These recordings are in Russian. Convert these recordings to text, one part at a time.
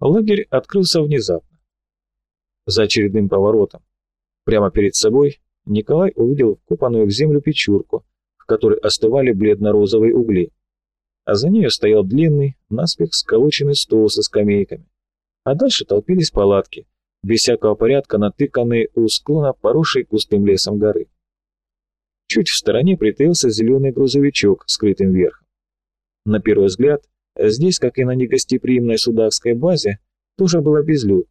Лагерь открылся внезапно. За очередным поворотом. Прямо перед собой Николай увидел вкопанную в землю печурку, в которой остывали бледно-розовые угли. А за нею стоял длинный, наспех сколоченный стол со скамейками. А дальше толпились палатки, без всякого порядка натыканные у склона поросшей густым лесом горы. Чуть в стороне притаился зеленый грузовичок, скрытым верхом. На первый взгляд, здесь, как и на негостеприимной судакской базе, тоже было безлюдно.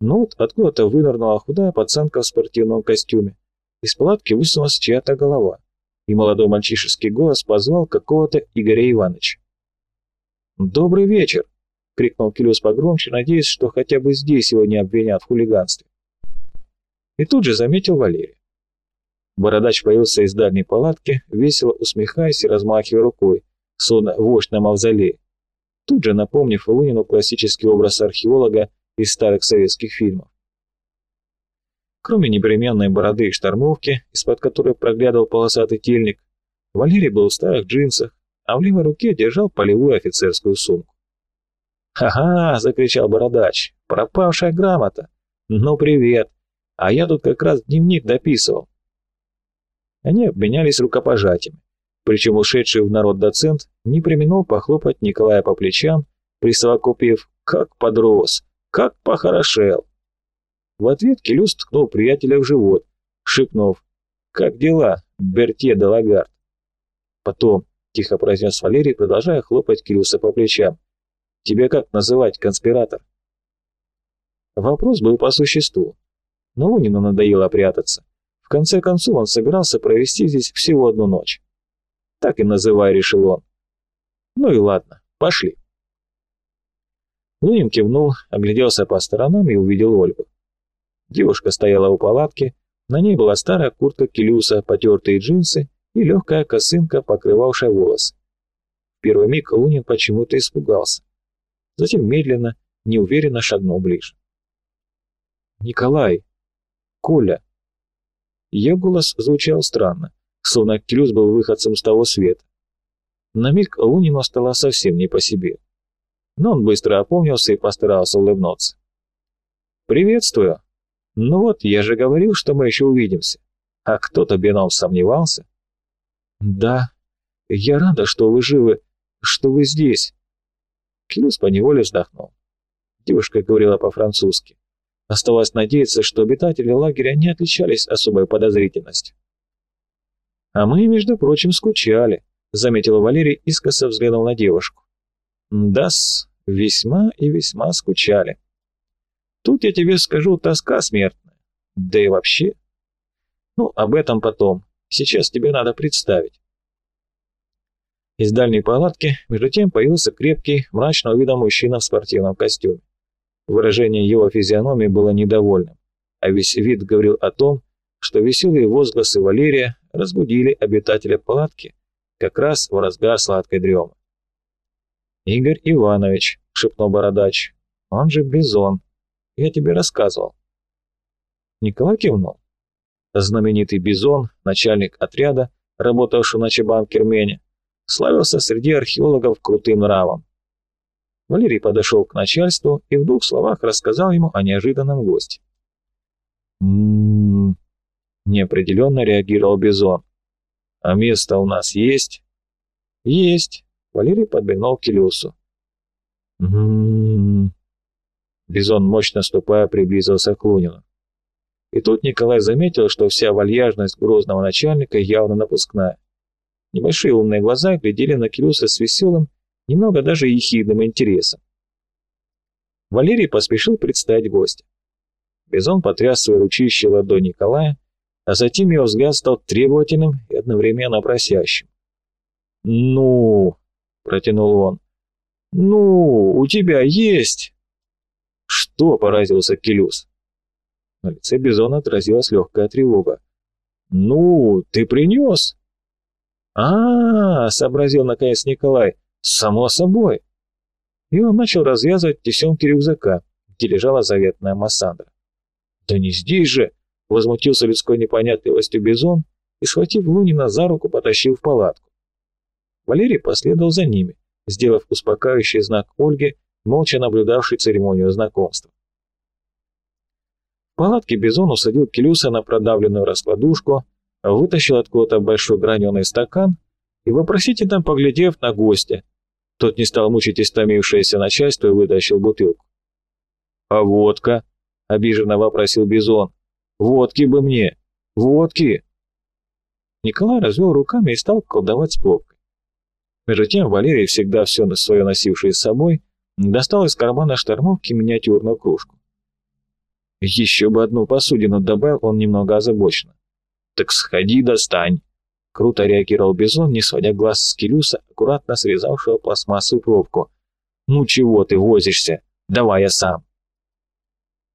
Но вот откуда-то вынырнула худая пацанка в спортивном костюме. Из палатки высунулась чья-то голова, и молодой мальчишеский голос позвал какого-то Игоря Ивановича. «Добрый вечер!» — крикнул Килюс погромче, надеясь, что хотя бы здесь его не обвинят в хулиганстве. И тут же заметил Валерия. Бородач появился из дальней палатки, весело усмехаясь и размахивая рукой, словно вождь на мавзолее. Тут же напомнив Лунину классический образ археолога из старых советских фильмов. Кроме непременной бороды и штормовки, из-под которой проглядывал полосатый тельник, Валерий был в старых джинсах, а в левой руке держал полевую офицерскую сумку. «Ха-ха!» — закричал бородач. «Пропавшая грамота! Ну, привет! А я тут как раз дневник дописывал». Они обменялись рукопожатиями, причем ушедший в народ доцент не применил похлопать Николая по плечам, присовокупив «как подрос, как похорошел». В ответ Келюс ткнул приятеля в живот, шепнув «Как дела, Бертье де Лагард?» «Потом», — тихо произнес Валерий, продолжая хлопать Келюса по плечам, Тебя как называть, конспиратор?» Вопрос был по существу. Но Лунину надоело прятаться. В конце концов он собирался провести здесь всего одну ночь. Так и называй, решил он. Ну и ладно, пошли. Лунин кивнул, огляделся по сторонам и увидел Ольгу. Девушка стояла у палатки, на ней была старая куртка Келюса, потертые джинсы и легкая косынка, покрывавшая волосы. В первый миг Лунин почему-то испугался затем медленно, неуверенно шагнул ближе. «Николай! Коля!» Ее голос звучал странно, словно Келюс был выходцем с того света. На миг Лунину стало совсем не по себе. Но он быстро опомнился и постарался улыбнуться. «Приветствую! Ну вот, я же говорил, что мы еще увидимся. А кто-то Беном сомневался?» «Да, я рада, что вы живы, что вы здесь. Клюс поневоле вздохнул. Девушка говорила по-французски. Оставалось надеяться, что обитатели лагеря не отличались особой подозрительностью. «А мы, между прочим, скучали», — заметила Валерий, искоса взглянул на девушку. «Да-с, весьма и весьма скучали. Тут я тебе скажу тоска смертная. Да и вообще. Ну, об этом потом. Сейчас тебе надо представить. Из дальней палатки между тем появился крепкий, мрачного вида мужчина в спортивном костюме. Выражение его физиономии было недовольным, а весь вид говорил о том, что веселые возгласы Валерия разбудили обитателя палатки как раз в разгар сладкой дремы. «Игорь Иванович», — шепнул бородач, — «он же Бизон. Я тебе рассказывал». Николай кивнул. Знаменитый Бизон, начальник отряда, работавший на Чебан-Кермене, славился среди археологов крутым нравом. Валерий подошел к начальству и в двух словах рассказал ему о неожиданном госте. «М-м-м», неопределенно реагировал Бизон. «А место у нас есть?» «Есть», — Валерий подмигнул к Келюсу. «М-м-м», Бизон, мощно ступая, приблизился к Лунину. И тут Николай заметил, что вся вальяжность грозного начальника явно напускная. Небольшие умные глаза глядели на Келюса с веселым, немного даже ехидным интересом. Валерий поспешил представить гостя. Бизон потряс своей ручищей ладонь Николая, а затем его взгляд стал требовательным и одновременно просящим. «Ну!» — протянул он. «Ну, у тебя есть!» «Что?» — поразился Келюс. На лице Бизона отразилась легкая тревога. «Ну, ты принес?» а, -а, -а сообразил наконец Николай, само собой. И он начал развязывать тесемки рюкзака, где лежала заветная массандра. «Да не здесь же!» — возмутился людской непонятливостью Бизон и, схватив Лунина за руку, потащил в палатку. Валерий последовал за ними, сделав успокаивающий знак Ольге молча наблюдавшей церемонию знакомства. В палатке Бизон усадил Келюса на продавленную раскладушку, вытащил откуда-то большой граненый стакан и, вопросительно поглядев на гостя, тот не стал мучить истомившееся начальство и вытащил бутылку. «А водка?» — обиженно вопросил Бизон. «Водки бы мне! Водки!» Николай развел руками и стал колдовать с пробкой. Между тем Валерий, всегда все свое носивший с собой, достал из кармана штормовки миниатюрную кружку. Еще бы одну посудину добавил он немного озабоченно. «Так сходи, достань!» Круто реагировал Бизон, не сводя глаз с Келюса, аккуратно срезавшего пластмассовую пробку. «Ну чего ты возишься? Давай я сам!»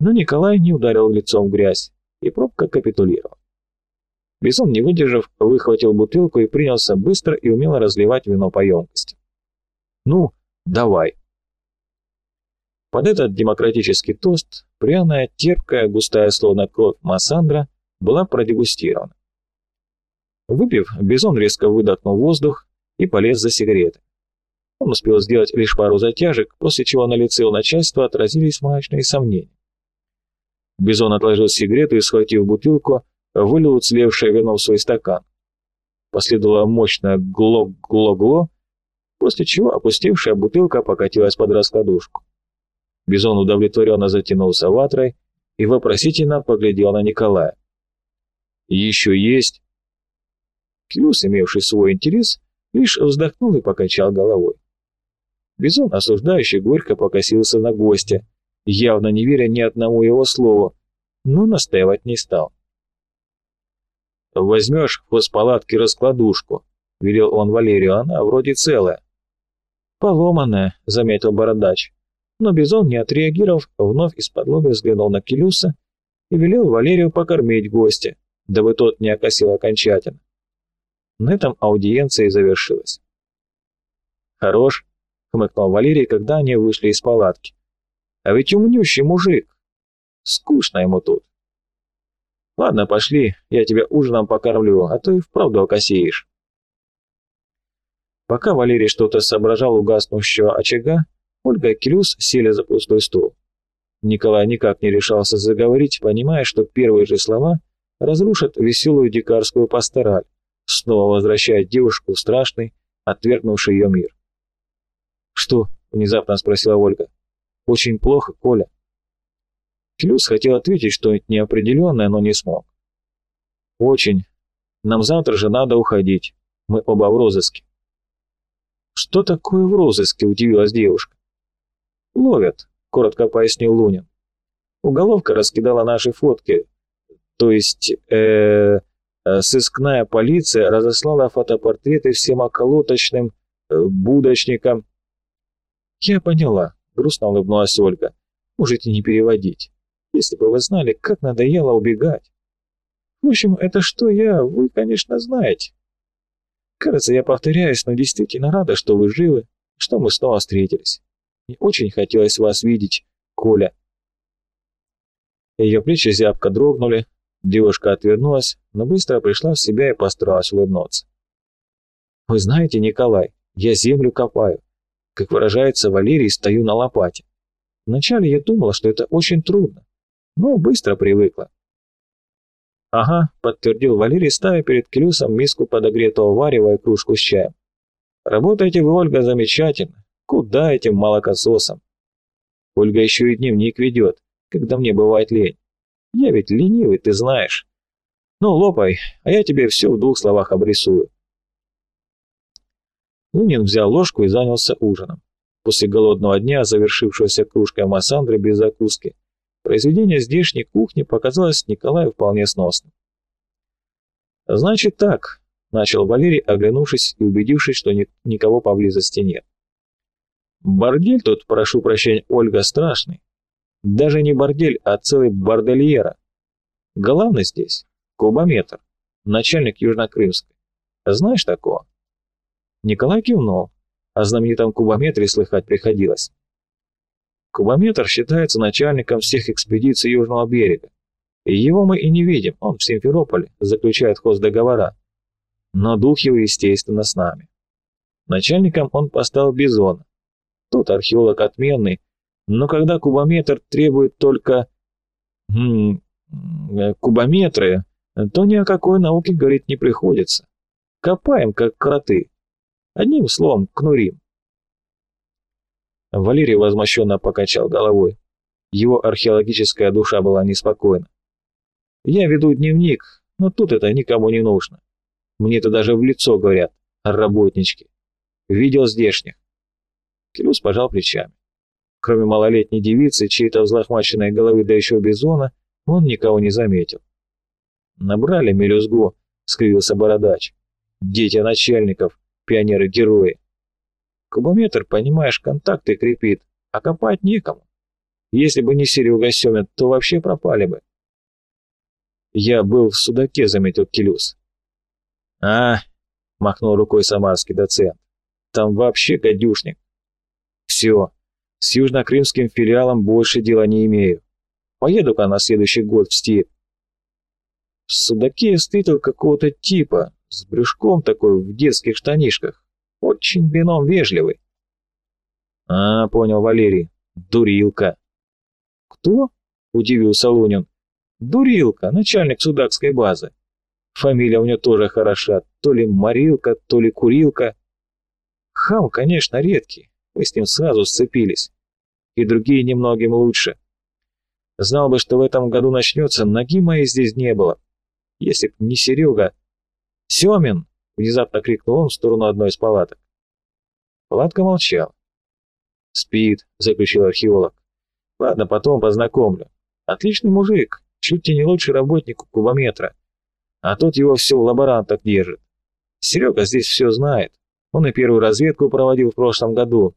Но Николай не ударил лицом в грязь, и пробка капитулировала. Бизон, не выдержав, выхватил бутылку и принялся быстро и умело разливать вино по емкости. «Ну, давай!» Под этот демократический тост пряная, терпкая, густая, словно кровь массандра была продегустирована. Выпив, Бизон резко выдохнул воздух и полез за сигаретой. Он успел сделать лишь пару затяжек, после чего на лице у начальства отразились мрачные сомнения. Бизон отложил сигарету и, схватив бутылку, вылил уцелевшее вино в свой стакан. Последовало мощное гло-гло-гло, после чего опустевшая бутылка покатилась под раскладушку. Бизон удовлетворенно затянулся ватрой и вопросительно поглядел на Николая. «Еще есть?» Келюс, имевший свой интерес, лишь вздохнул и покачал головой. Бизон, осуждающе, горько покосился на гостя, явно не веря ни одному его слову, но настаивать не стал. «Возьмешь в хозпалатке раскладушку», — велел он Валерию, она вроде целая. «Поломанная», — заметил бородач но Бизон, не отреагировав, вновь исподлобья взглянул на Келюса и велел Валерию покормить гостя, дабы тот не окосил окончательно. На этом аудиенция и завершилась. «Хорош», — хмыкнул Валерий, когда они вышли из палатки. «А ведь умнющий мужик. Скучно ему тут. Ладно, пошли, я тебя ужином покормлю, а то и вправду окосеешь». Пока Валерий что-то соображал у гаснущего очага, Ольга и Крюс сели за пустой стол. Николай никак не решался заговорить, понимая, что первые же слова разрушат веселую дикарскую пастораль, снова возвращая девушку в страшный, отвергнувший ее мир. «Что?» — внезапно спросила Ольга. «Очень плохо, Коля». Клюс хотел ответить что-нибудь неопределенное, но не смог. «Очень. Нам завтра же надо уходить. Мы оба в розыске». «Что такое в розыске?» — удивилась девушка. «Ловят», — коротко пояснил Лунин. «Уголовка раскидала наши фотки, то есть э, э, сыскная полиция разослала фотопортреты всем околоточным э, будочникам». «Я поняла», — грустно улыбнулась Ольга. «Можете не переводить. Если бы вы знали, как надоело убегать. В общем, это что я, вы, конечно, знаете. Кажется, я повторяюсь, но действительно рада, что вы живы, что мы снова встретились. Мне очень хотелось вас видеть, Коля. Ее плечи зябко дрогнули, девушка отвернулась, но быстро пришла в себя и постаралась улыбнуться. «Вы знаете, Николай, я землю копаю. Как выражается Валерий, стою на лопате. Вначале я думала, что это очень трудно, но быстро привыкла. «Ага», — подтвердил Валерий, ставя перед Клюсом миску подогретого варева и кружку с чаем. «Работаете вы, Ольга, замечательно. Куда этим молокососам? Ольга еще и дневник ведет, когда мне бывает лень. Я ведь ленивый, ты знаешь. Ну, лопай, а я тебе все в двух словах обрисую. Лунин взял ложку и занялся ужином. После голодного дня, завершившегося кружкой массандры без закуски, произведение здешней кухни показалось Николаю вполне сносным. «Значит так», — начал Валерий, оглянувшись и убедившись, что ни никого поблизости нет. Бордель тут, прошу прощения, Ольга, страшный. Даже не бордель, а целый бордельера. Главный здесь — кубометр, начальник Южнокрымской. Знаешь такого? Николай кивнул. О знаменитом кубометре слыхать приходилось. Кубометр считается начальником всех экспедиций Южного берега. И его мы и не видим, он в Симферополе заключает хоздоговора. Но дух его, естественно, с нами. Начальником он поставил Бизона, Тот археолог отменный, но когда кубометр требует только м -м, кубометры, то ни о какой науке говорить не приходится. Копаем, как кроты. Одним словом, кнурим. Валерий возмущенно покачал головой. Его археологическая душа была неспокойна. «Я веду дневник, но тут это никому не нужно. Мне это даже в лицо говорят, работнички. Видел здешних». Келюс пожал плечами. Кроме малолетней девицы, чьей-то взлохмаченной головы, да еще бизона, он никого не заметил. «Набрали мелюзгу», — скривился бородач. «Дети начальников, пионеры-герои. Кубометр, понимаешь, контакты крепит, а копать некому. Если бы не Серега Семин, то вообще пропали бы. Я был в судаке, заметил Келюс. А, махнул рукой самарский доцент. Там вообще гадюшник. Все, с южно-крымским филиалом больше дела не имею. Поеду-ка на следующий год в степь. В судаке встретил какого-то типа, с брюшком такой в детских штанишках. Очень бином вежливый. А, понял Валерий. Дурилка. Кто? Удивился Лунин. Дурилка, начальник судакской базы. Фамилия у нее тоже хороша. То ли Марилка, то ли Курилка. Хам, конечно, редкий. Мы с ним сразу сцепились. И другие немногим лучше. Знал бы, что в этом году начнется, ноги моей здесь не было. Если б не Серега. Семин! Внезапно крикнул он в сторону одной из палаток. Палатка молчал. «Спит», — заключил археолог. «Ладно, потом познакомлю. Отличный мужик, чуть ли не лучший работник кубометра. А тот его все в лаборантах держит. Серега здесь все знает. Он и первую разведку проводил в прошлом году.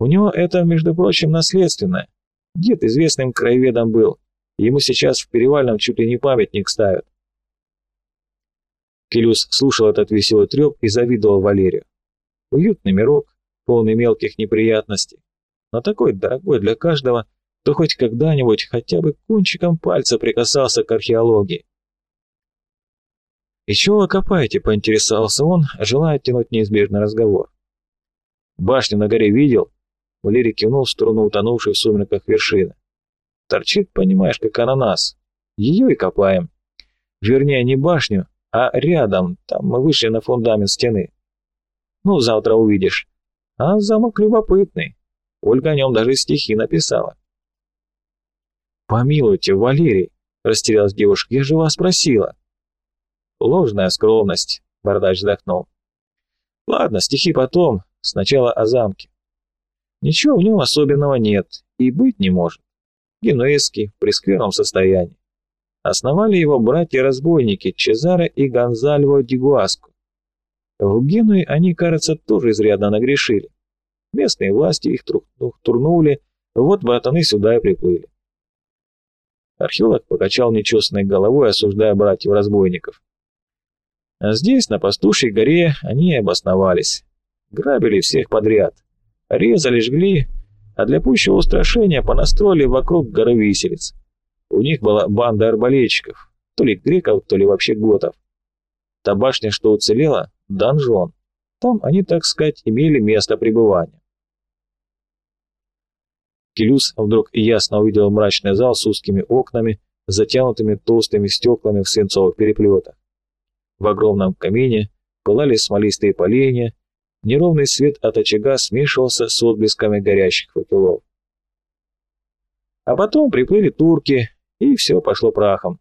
У него это, между прочим, наследственное. Дед известным краеведом был. Ему сейчас в Перевальном чуть ли не памятник ставят. Келюс слушал этот веселый треп и завидовал Валерию. Уютный мирок, полный мелких неприятностей, но такой дорогой для каждого, кто хоть когда-нибудь хотя бы кончиком пальца прикасался к археологии. «И чего вы копаете?» — поинтересовался он, желая оттянуть неизбежный разговор. «Башню на горе видел?» — Валерий кивнул в сторону утонувшей в сумерках вершины. «Торчит, понимаешь, как ананас. Ее и копаем. Вернее, не башню, а рядом, там мы вышли на фундамент стены. Ну, завтра увидишь. А замок любопытный. Ольга о нем даже стихи написала. «Помилуйте, Валерий!» — растерялась девушка. «Я же вас спросила». «Ложная скромность», — Бородач вздохнул. «Ладно, стихи потом, сначала о замке. Ничего в нем особенного нет и быть не может. Генуэзский, в прескверном состоянии. Основали его братья-разбойники Чезаро и Гонзальво Дигуаско. В Генуе они, кажется, тоже изрядно нагрешили. Местные власти их турнули, вот братаны сюда и приплыли. Археолог покачал нечестной головой, осуждая братьев-разбойников. Здесь, на пастушьей горе, они обосновались. Грабили всех подряд. Резали, жгли, а для пущего устрашения понастроили вокруг горы виселиц. У них была банда арбалетчиков, то ли греков, то ли вообще готов. Та башня, что уцелела, донжон. Там они, так сказать, имели место пребывания. Келюс вдруг ясно увидел мрачный зал с узкими окнами, затянутыми толстыми стеклами в свинцовых переплетах. В огромном камине пылали смолистые поленья, неровный свет от очага смешивался с отблесками горящих факелов. А потом приплыли турки, и все пошло прахом.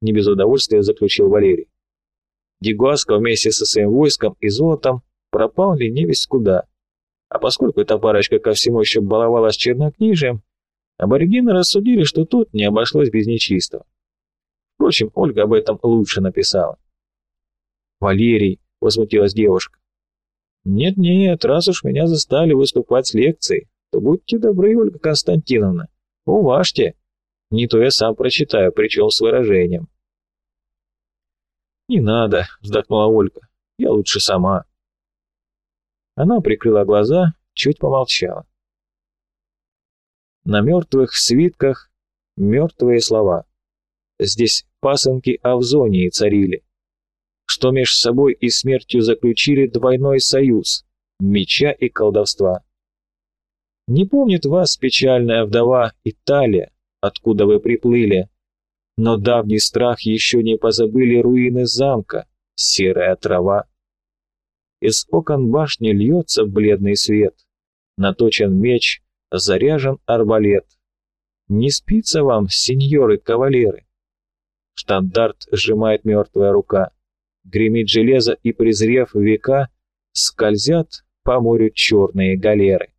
Не без удовольствия заключил Валерий. Дигуаско вместе со своим войском и золотом пропал ли невесть куда. А поскольку эта парочка ко всему еще баловалась чернокнижием, аборигены рассудили, что тут не обошлось без нечистого. Впрочем, Ольга об этом лучше написала. «Валерий», — возмутилась девушка. «Нет-нет, раз уж меня застали выступать с лекцией, то будьте добры, Ольга Константиновна, уважьте, не то я сам прочитаю, причем с выражением. «Не надо», — вздохнула Ольга. «Я лучше сама». Она прикрыла глаза, чуть помолчала. На мертвых свитках мертвые слова. Здесь пасынки Авзонии царили, что меж собой и смертью заключили двойной союз меча и колдовства. Не помнит вас печальная вдова Италия, откуда вы приплыли, но давний страх еще не позабыли руины замка, серая трава. Из окон башни льется бледный свет, наточен меч, заряжен арбалет. Не спится вам, сеньоры-кавалеры? Штандарт сжимает мертвая рука, гремит железо и, презрев века, скользят по морю черные галеры.